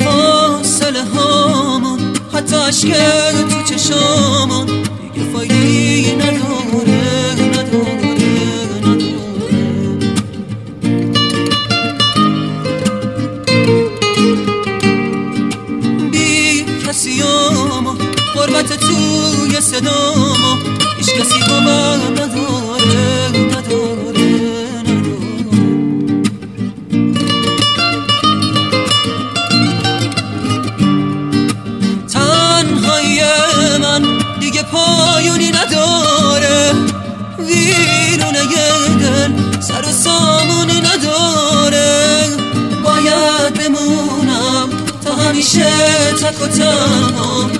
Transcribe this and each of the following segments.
فاصله هامون حتی اشکر تو چشامون دیگه فایده نداره نداره قربت توی صدامو. هیچ کسی با من نداره. پایونی نداره. ویرونه دل سر و سامونی نداره. باید بمونم تا همیشه تک و تنها.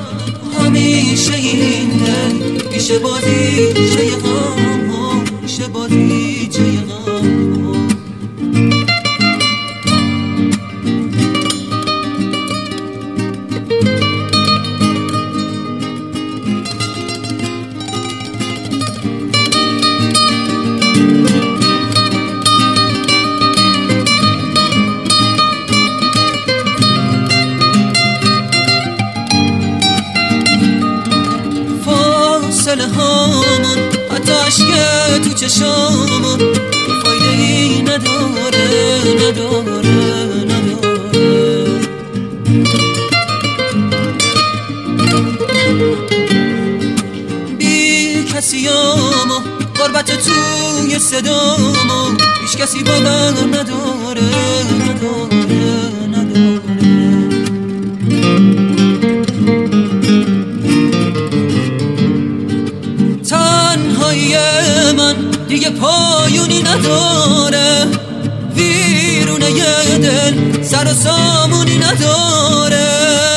همیشه این دل پیش بادی جای غم ها پیش هامون حتی عشق تو چشامون. فایده ای نداره نداره قربت توی صدامو. هیچ کسی با من نداره نداره. تنهایی من دیگه پایونی نداره ویرونه دل سر و سامونی نداره